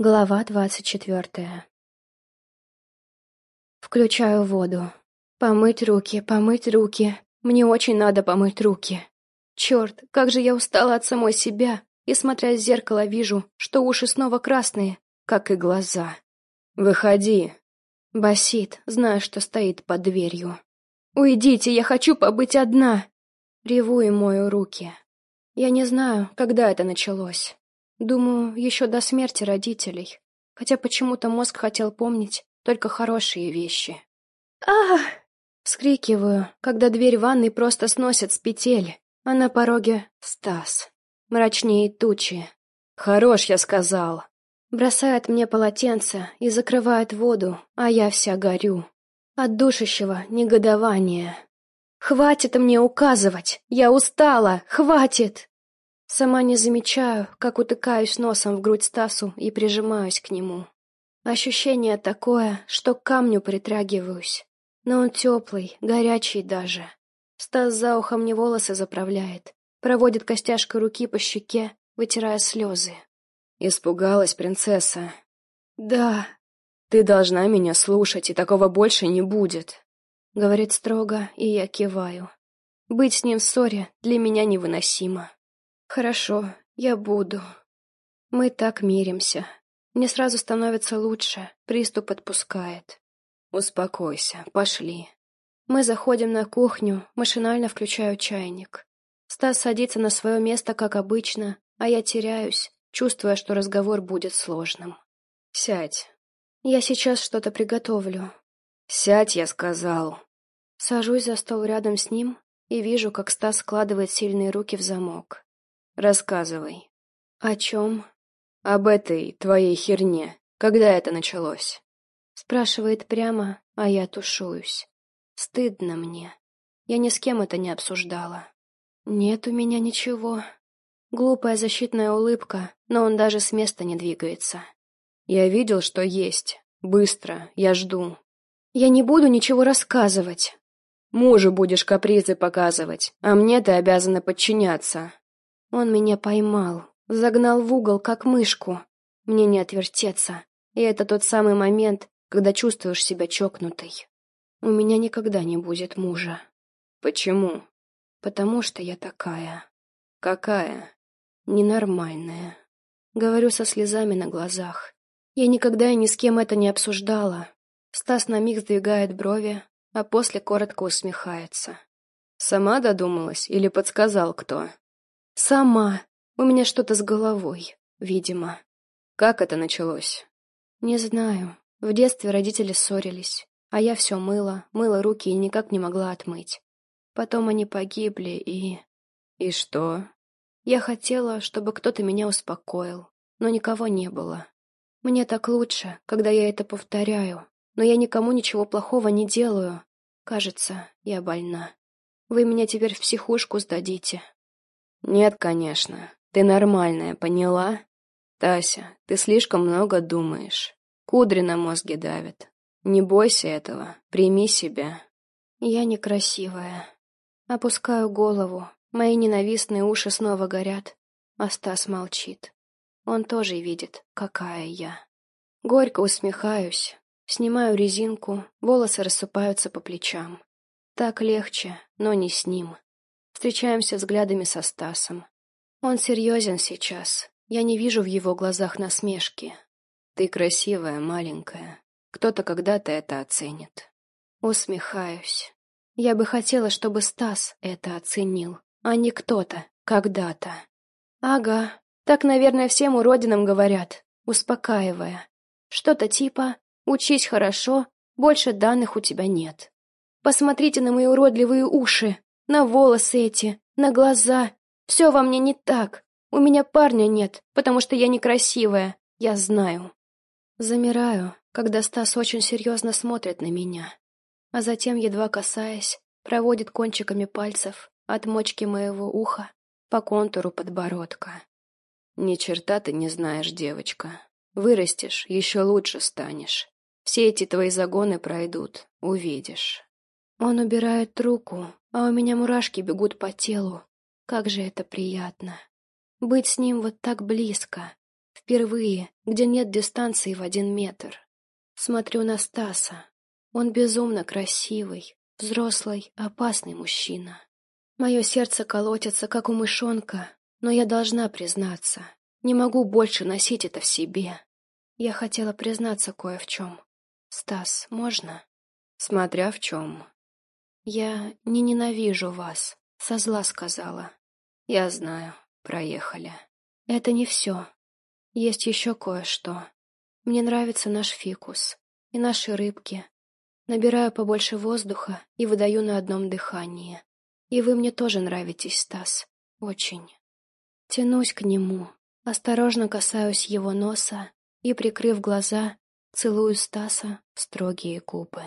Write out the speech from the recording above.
Глава двадцать четвертая Включаю воду. Помыть руки, помыть руки. Мне очень надо помыть руки. Черт, как же я устала от самой себя, и, смотря в зеркало, вижу, что уши снова красные, как и глаза. «Выходи!» Басит, зная, что стоит под дверью. «Уйдите, я хочу побыть одна!» Реву и мою руки. Я не знаю, когда это началось. Думаю, еще до смерти родителей. Хотя почему-то мозг хотел помнить только хорошие вещи. а Вскрикиваю, когда дверь ванной просто сносят с петель, а на пороге Стас. Мрачнее тучи. «Хорош, я сказал!» Бросает мне полотенце и закрывает воду, а я вся горю. От душащего негодования. «Хватит мне указывать! Я устала! Хватит!» Сама не замечаю, как утыкаюсь носом в грудь Стасу и прижимаюсь к нему. Ощущение такое, что к камню притрагиваюсь. Но он теплый, горячий даже. Стас за ухом мне волосы заправляет, проводит костяшкой руки по щеке, вытирая слезы. Испугалась принцесса. «Да, ты должна меня слушать, и такого больше не будет», — говорит строго, и я киваю. Быть с ним в ссоре для меня невыносимо. Хорошо, я буду. Мы так миримся. Мне сразу становится лучше, приступ отпускает. Успокойся, пошли. Мы заходим на кухню, машинально включаю чайник. Стас садится на свое место, как обычно, а я теряюсь, чувствуя, что разговор будет сложным. Сядь. Я сейчас что-то приготовлю. Сядь, я сказал. Сажусь за стол рядом с ним и вижу, как Стас складывает сильные руки в замок. Рассказывай. О чем? Об этой твоей херне. Когда это началось? Спрашивает прямо, а я тушуюсь. Стыдно мне. Я ни с кем это не обсуждала. Нет у меня ничего. Глупая защитная улыбка, но он даже с места не двигается. Я видел, что есть. Быстро, я жду. Я не буду ничего рассказывать. Мужу будешь капризы показывать, а мне ты обязана подчиняться. Он меня поймал, загнал в угол, как мышку. Мне не отвертеться. И это тот самый момент, когда чувствуешь себя чокнутой. У меня никогда не будет мужа. Почему? Потому что я такая. Какая? Ненормальная. Говорю со слезами на глазах. Я никогда и ни с кем это не обсуждала. Стас на миг сдвигает брови, а после коротко усмехается. Сама додумалась или подсказал кто? Сама. У меня что-то с головой, видимо. Как это началось? Не знаю. В детстве родители ссорились, а я все мыла, мыла руки и никак не могла отмыть. Потом они погибли и... И что? Я хотела, чтобы кто-то меня успокоил, но никого не было. Мне так лучше, когда я это повторяю, но я никому ничего плохого не делаю. Кажется, я больна. Вы меня теперь в психушку сдадите. «Нет, конечно. Ты нормальная, поняла? Тася, ты слишком много думаешь. Кудри на мозге давят. Не бойся этого, прими себя». «Я некрасивая. Опускаю голову, мои ненавистные уши снова горят, а Стас молчит. Он тоже видит, какая я. Горько усмехаюсь, снимаю резинку, волосы рассыпаются по плечам. Так легче, но не с ним. Встречаемся взглядами со Стасом. Он серьезен сейчас. Я не вижу в его глазах насмешки. Ты красивая, маленькая. Кто-то когда-то это оценит. Усмехаюсь. Я бы хотела, чтобы Стас это оценил, а не кто-то, когда-то. Ага, так, наверное, всем уродинам говорят, успокаивая. Что-то типа «учись хорошо, больше данных у тебя нет». Посмотрите на мои уродливые уши, на волосы эти, на глаза. Все во мне не так. У меня парня нет, потому что я некрасивая. Я знаю. Замираю, когда Стас очень серьезно смотрит на меня. А затем, едва касаясь, проводит кончиками пальцев от мочки моего уха по контуру подбородка. Ни черта ты не знаешь, девочка. Вырастешь, еще лучше станешь. Все эти твои загоны пройдут, увидишь. Он убирает руку, а у меня мурашки бегут по телу. Как же это приятно. Быть с ним вот так близко. Впервые, где нет дистанции в один метр. Смотрю на Стаса. Он безумно красивый, взрослый, опасный мужчина. Мое сердце колотится, как у мышонка, но я должна признаться. Не могу больше носить это в себе. Я хотела признаться кое в чем. Стас, можно? Смотря в чем. Я не ненавижу вас, со зла сказала. Я знаю, проехали. Это не все. Есть еще кое-что. Мне нравится наш фикус и наши рыбки. Набираю побольше воздуха и выдаю на одном дыхании. И вы мне тоже нравитесь, Стас. Очень. Тянусь к нему, осторожно касаюсь его носа и, прикрыв глаза, целую Стаса в строгие губы.